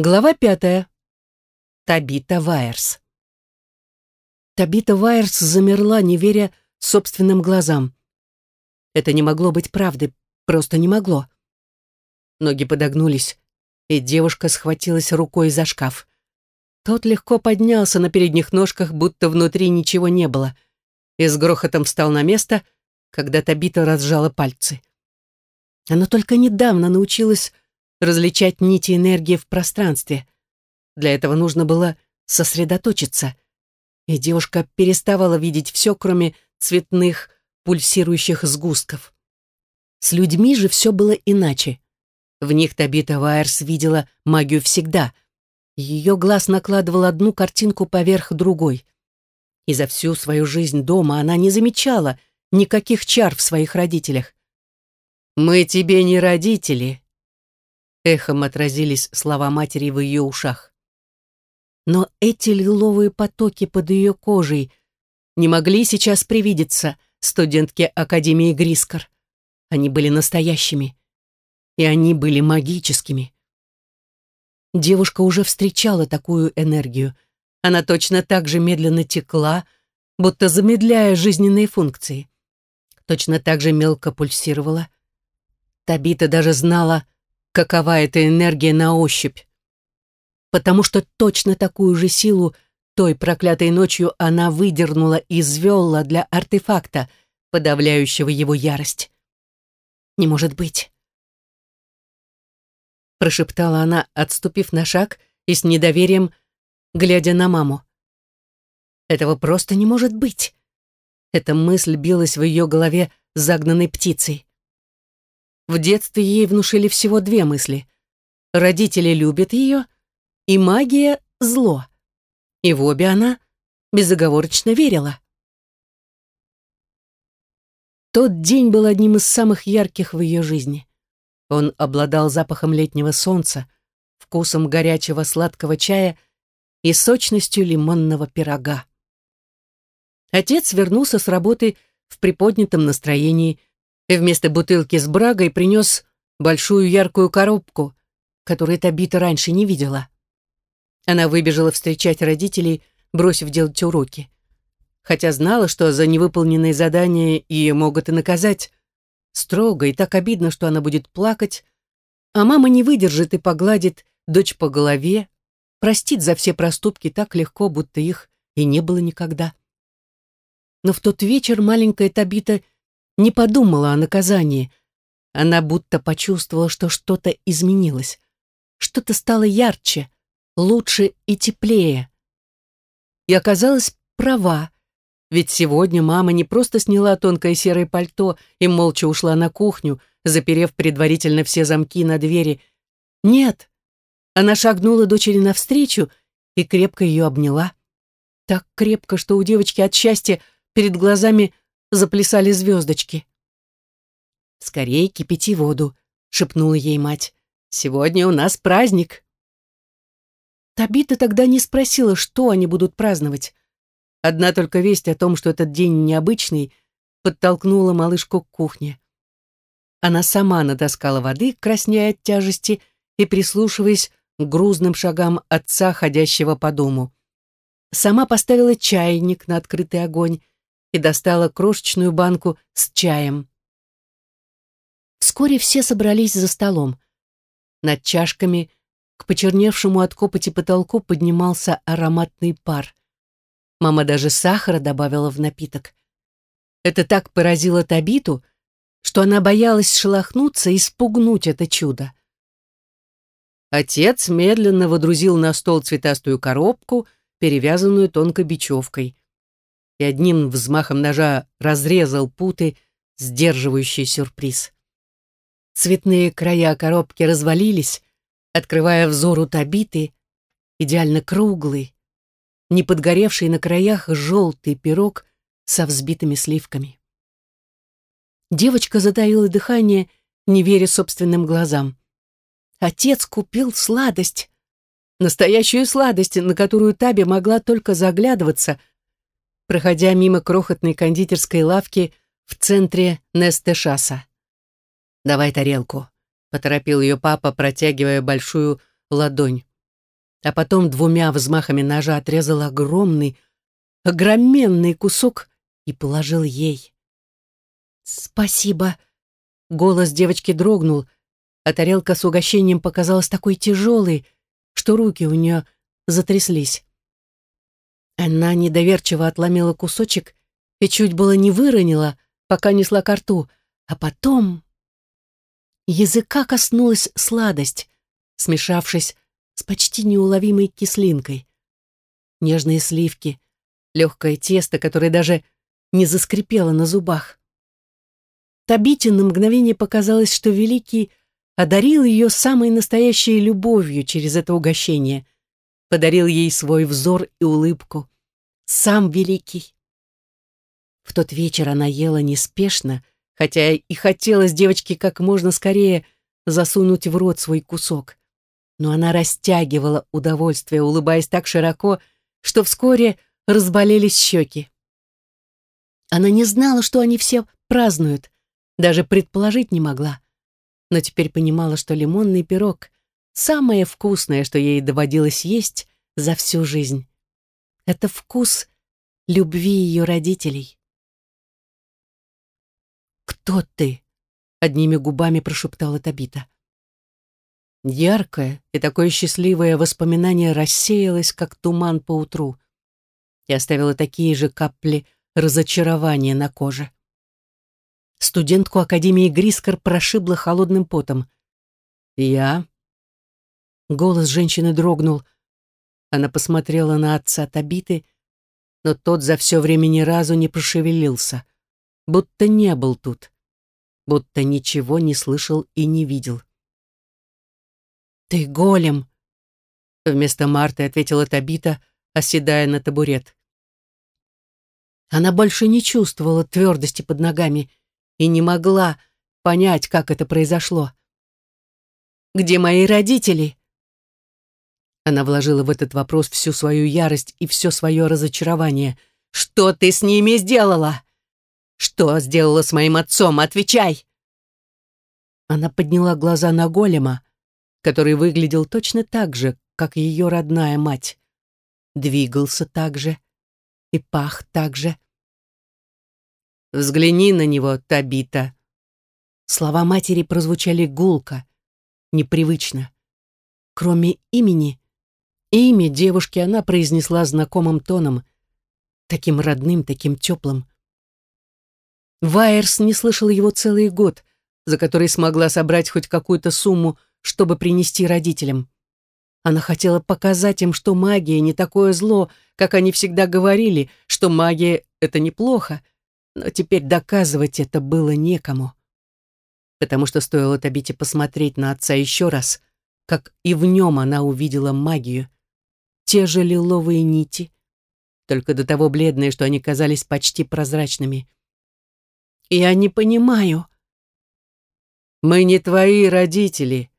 Глава пятая. Табита Вайерс. Табита Вайерс замерла, не веря собственным глазам. Это не могло быть правдой, просто не могло. Ноги подогнулись, и девушка схватилась рукой за шкаф. Тот легко поднялся на передних ножках, будто внутри ничего не было, и с грохотом встал на место, когда Табита разжала пальцы. Она только недавно научилась различать нити энергии в пространстве. Для этого нужно было сосредоточиться. И девушка переставала видеть все, кроме цветных, пульсирующих сгустков. С людьми же все было иначе. В них Табита Вайерс видела магию всегда. Ее глаз накладывал одну картинку поверх другой. И за всю свою жизнь дома она не замечала никаких чар в своих родителях. «Мы тебе не родители», — эхом отразились слова матери в ее ушах. Но эти лиловые потоки под ее кожей не могли сейчас привидеться студентке Академии Грискор. Они были настоящими, и они были магическими. Девушка уже встречала такую энергию. Она точно так же медленно текла, будто замедляя жизненные функции. Точно так же мелко пульсировала, Табита даже знала, какова эта энергия на ощупь. Потому что точно такую же силу той проклятой ночью она выдернула из вёлла для артефакта, подавляющего его ярость. «Не может быть!» Прошептала она, отступив на шаг и с недоверием, глядя на маму. «Этого просто не может быть!» Эта мысль билась в ее голове загнанной птицей. В детстве ей внушили всего две мысли. Родители любят ее, и магия — зло. И в обе она безоговорочно верила. Тот день был одним из самых ярких в ее жизни. Он обладал запахом летнего солнца, вкусом горячего сладкого чая и сочностью лимонного пирога. Отец вернулся с работы в приподнятом настроении, и вместо бутылки с брагой принес большую яркую коробку, которую Табита раньше не видела. Она выбежала встречать родителей, бросив делать уроки. Хотя знала, что за невыполненные задания ее могут и наказать. Строго и так обидно, что она будет плакать, а мама не выдержит и погладит дочь по голове, простит за все проступки так легко, будто их и не было никогда. Но в тот вечер маленькая Табита не подумала о наказании. Она будто почувствовала, что что-то изменилось. Что-то стало ярче, лучше и теплее. И оказалась права, ведь сегодня мама не просто сняла тонкое серое пальто и молча ушла на кухню, заперев предварительно все замки на двери. Нет, она шагнула дочери навстречу и крепко ее обняла. Так крепко, что у девочки от счастья перед глазами заплясали звездочки. «Скорее кипяти воду», — шепнула ей мать. «Сегодня у нас праздник». Табита тогда не спросила, что они будут праздновать. Одна только весть о том, что этот день необычный, подтолкнула малышку к кухне. Она сама натаскала воды, краснея от тяжести и прислушиваясь к грузным шагам отца, ходящего по дому. Сама поставила чайник на открытый огонь, и достала крошечную банку с чаем. Вскоре все собрались за столом. Над чашками к почерневшему от копоти потолку поднимался ароматный пар. Мама даже сахара добавила в напиток. Это так поразило Табиту, что она боялась шелохнуться и спугнуть это чудо. Отец медленно водрузил на стол цветастую коробку, перевязанную тонкой бечевкой и одним взмахом ножа разрезал путы, сдерживающие сюрприз. Цветные края коробки развалились, открывая взору табиты, идеально круглый, не подгоревший на краях желтый пирог со взбитыми сливками. Девочка затаила дыхание, не веря собственным глазам. Отец купил сладость. Настоящую сладость, на которую Таби могла только заглядываться, проходя мимо крохотной кондитерской лавки в центре Нестешаса. «Давай тарелку», — поторопил ее папа, протягивая большую ладонь. а потом двумя взмахами ножа отрезал огромный, огроменный кусок и положил ей. «Спасибо!» Голос девочки дрогнул, а тарелка с угощением показалась такой тяжелой, что руки у нее затряслись. Она недоверчиво отломила кусочек и чуть было не выронила, пока несла ко рту, а потом... Языка коснулась сладость, смешавшись с почти неуловимой кислинкой. Нежные сливки, легкое тесто, которое даже не заскрипело на зубах. Табите на мгновение показалось, что Великий одарил ее самой настоящей любовью через это угощение, подарил ей свой взор и улыбку. Сам Великий. В тот вечер она ела неспешно, хотя и хотелось девочке как можно скорее засунуть в рот свой кусок. Но она растягивала удовольствие, улыбаясь так широко, что вскоре разболелись щеки. Она не знала, что они все празднуют, даже предположить не могла. Но теперь понимала, что лимонный пирог — самое вкусное, что ей доводилось есть за всю жизнь. Это вкус любви ее родителей. «Кто ты?» — одними губами прошептала Табита. Яркое и такое счастливое воспоминание рассеялось, как туман по утру, и оставило такие же капли разочарования на коже. Студентку Академии Грискор прошибло холодным потом. «Я?» Голос женщины дрогнул. Она посмотрела на отца Табиты, но тот за все время ни разу не прошевелился будто не был тут, будто ничего не слышал и не видел. «Ты голем!» Вместо Марты ответила Табита, оседая на табурет. Она больше не чувствовала твердости под ногами и не могла понять, как это произошло. «Где мои родители?» Она вложила в этот вопрос всю свою ярость и все свое разочарование. «Что ты с ними сделала?» Что сделала с моим отцом? Отвечай!» Она подняла глаза на голема, который выглядел точно так же, как ее родная мать. Двигался так же и пах так же. «Взгляни на него, Табита!» Слова матери прозвучали гулко, непривычно. Кроме имени, имя девушки она произнесла знакомым тоном, таким родным, таким теплым. Вайерс не слышал его целый год, за который смогла собрать хоть какую-то сумму, чтобы принести родителям. Она хотела показать им, что магия не такое зло, как они всегда говорили, что магия — это неплохо, но теперь доказывать это было некому. Потому что стоило Табите посмотреть на отца еще раз, как и в нем она увидела магию. Те же лиловые нити, только до того бледные, что они казались почти прозрачными. Я не понимаю. Мы не твои родители,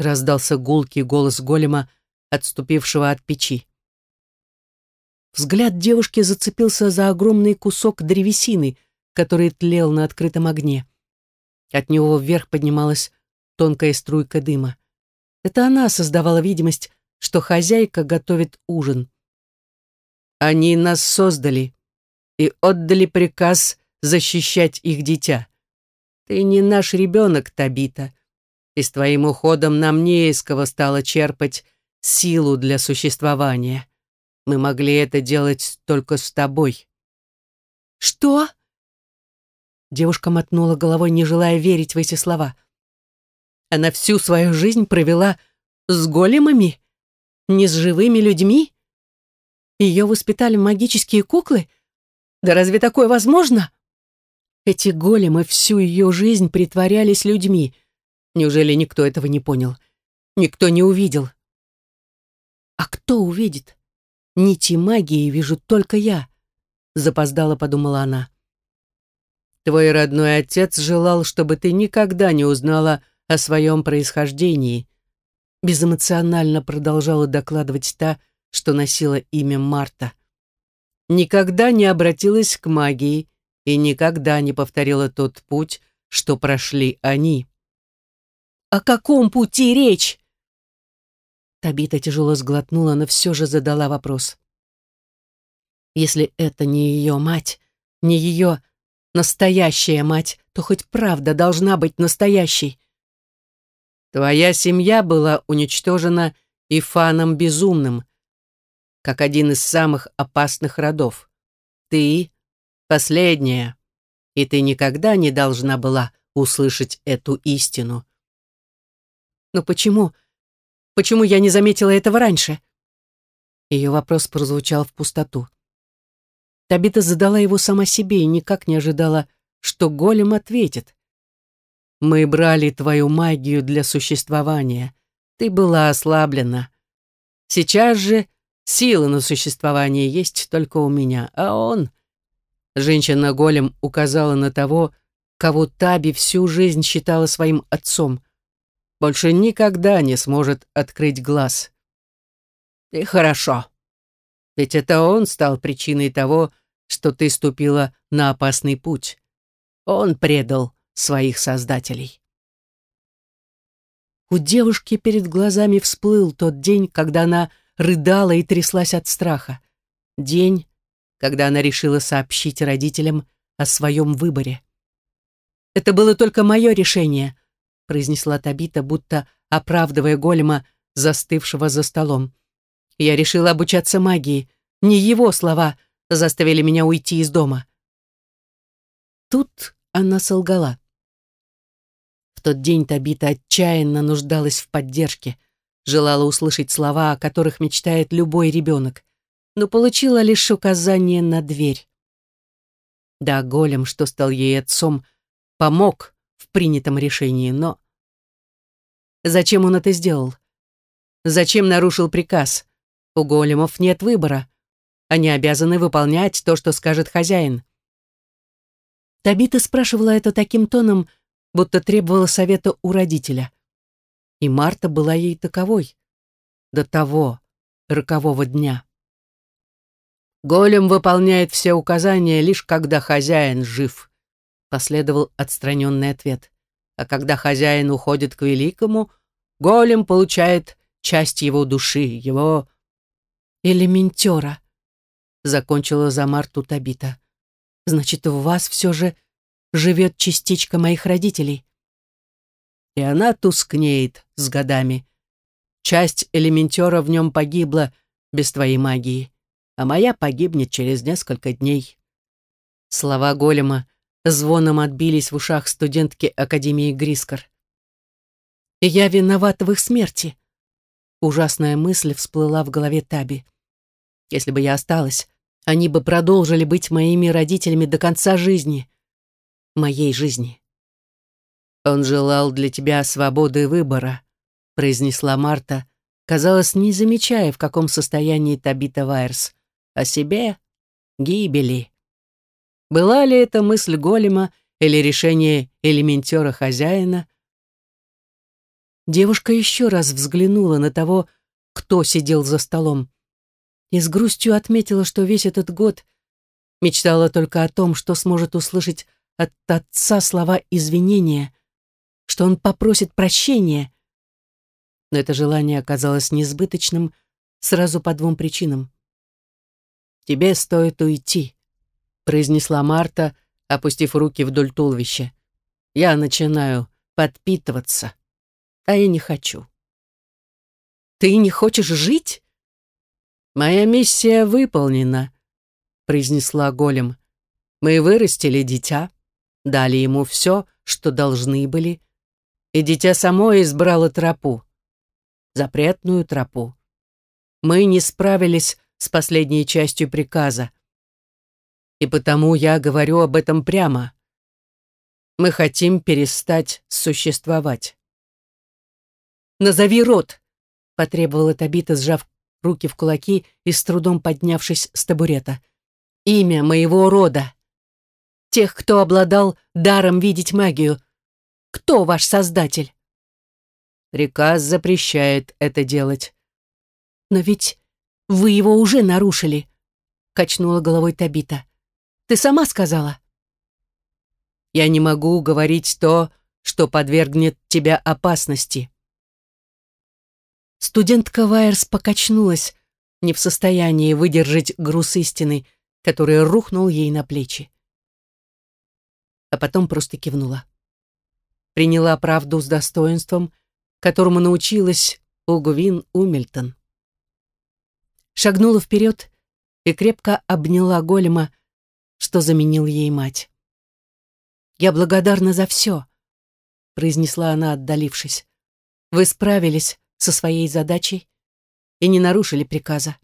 раздался гулкий голос голема, отступившего от печи. Взгляд девушки зацепился за огромный кусок древесины, который тлел на открытом огне. От него вверх поднималась тонкая струйка дыма. Это она создавала видимость, что хозяйка готовит ужин. Они нас создали и отдали приказ защищать их дитя. Ты не наш ребенок, Табита, и с твоим уходом нам не из кого стало черпать силу для существования. Мы могли это делать только с тобой. Что? Девушка мотнула головой, не желая верить в эти слова. Она всю свою жизнь провела с големами, не с живыми людьми? Ее воспитали магические куклы? Да разве такое возможно? Эти големы всю ее жизнь притворялись людьми. Неужели никто этого не понял? Никто не увидел? А кто увидит? Нити магии вижу только я, запоздала подумала она. Твой родной отец желал, чтобы ты никогда не узнала о своем происхождении. Безэмоционально продолжала докладывать та, что носила имя Марта. Никогда не обратилась к магии и никогда не повторила тот путь, что прошли они. «О каком пути речь?» Табита тяжело сглотнула, но все же задала вопрос. Если это не ее мать, не ее настоящая мать, то хоть правда должна быть настоящей. Твоя семья была уничтожена Ифаном Безумным, как один из самых опасных родов. Ты — последняя, и ты никогда не должна была услышать эту истину. Но почему? Почему я не заметила этого раньше? Ее вопрос прозвучал в пустоту. Табита задала его сама себе и никак не ожидала, что голем ответит. «Мы брали твою магию для существования. Ты была ослаблена. Сейчас же сила на существование есть только у меня, а он...» Женщина-голем указала на того, кого Таби всю жизнь считала своим отцом. Больше никогда не сможет открыть глаз. И хорошо. Ведь это он стал причиной того, что ты ступила на опасный путь. Он предал своих создателей. У девушки перед глазами всплыл тот день, когда она рыдала и тряслась от страха. День, когда она решила сообщить родителям о своем выборе. «Это было только мое решение», произнесла Табита, будто оправдывая голема, застывшего за столом. Я решила обучаться магии. Не его слова заставили меня уйти из дома. Тут она солгала. В тот день Табита отчаянно нуждалась в поддержке, желала услышать слова, о которых мечтает любой ребенок, но получила лишь указание на дверь. Да, голем, что стал ей отцом, помог в принятом решении, но... Зачем он это сделал? Зачем нарушил приказ? У големов нет выбора. Они обязаны выполнять то, что скажет хозяин. Табита спрашивала это таким тоном, будто требовала совета у родителя. И Марта была ей таковой. До того рокового дня. «Голем выполняет все указания, лишь когда хозяин жив», последовал отстраненный ответ. «А когда хозяин уходит к великому, голем получает часть его души, его элементера, закончила за Марту Табита. Значит, в вас все же живет частичка моих родителей. И она тускнеет с годами. Часть элементера в нем погибла без твоей магии, а моя погибнет через несколько дней. Слова голема звоном отбились в ушах студентки Академии Грискор. «Я виновата в их смерти», Ужасная мысль всплыла в голове Таби. Если бы я осталась, они бы продолжили быть моими родителями до конца жизни. Моей жизни. «Он желал для тебя свободы выбора», — произнесла Марта, казалось, не замечая, в каком состоянии Табита Вайерс. «О себе — гибели». Была ли это мысль голема или решение элементера хозяина — Девушка еще раз взглянула на того, кто сидел за столом, и с грустью отметила, что весь этот год мечтала только о том, что сможет услышать от отца слова извинения, что он попросит прощения. Но это желание оказалось несбыточным сразу по двум причинам. «Тебе стоит уйти», — произнесла Марта, опустив руки вдоль туловища. «Я начинаю подпитываться» а я не хочу. Ты не хочешь жить? Моя миссия выполнена, произнесла голем. Мы вырастили дитя, дали ему все, что должны были, и дитя само избрало тропу, запретную тропу. Мы не справились с последней частью приказа. И потому я говорю об этом прямо. Мы хотим перестать существовать. «Назови род!» — потребовала Табита, сжав руки в кулаки и с трудом поднявшись с табурета. «Имя моего рода! Тех, кто обладал даром видеть магию. Кто ваш создатель?» Приказ запрещает это делать. «Но ведь вы его уже нарушили», — качнула головой Табита. «Ты сама сказала». «Я не могу говорить то, что подвергнет тебя опасности», Студентка Вайерс покачнулась, не в состоянии выдержать груз истины, который рухнул ей на плечи. А потом просто кивнула. Приняла правду с достоинством, которому научилась Угвин Умельтон. Шагнула вперед и крепко обняла голема, что заменил ей мать. «Я благодарна за все», — произнесла она, отдалившись. «Вы справились со своей задачей и не нарушили приказа».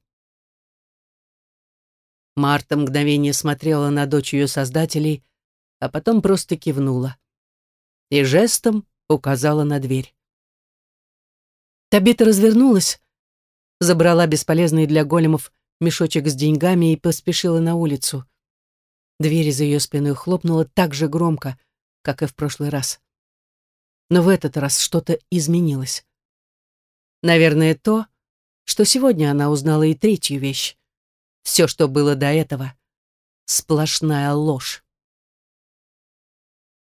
Марта мгновение смотрела на дочь ее создателей, а потом просто кивнула и жестом указала на дверь. Табита развернулась, забрала бесполезный для големов мешочек с деньгами и поспешила на улицу. Дверь за ее спиной хлопнула так же громко, как и в прошлый раз. Но в этот раз что-то изменилось. Наверное, то, что сегодня она узнала и третью вещь. Все, что было до этого — сплошная ложь.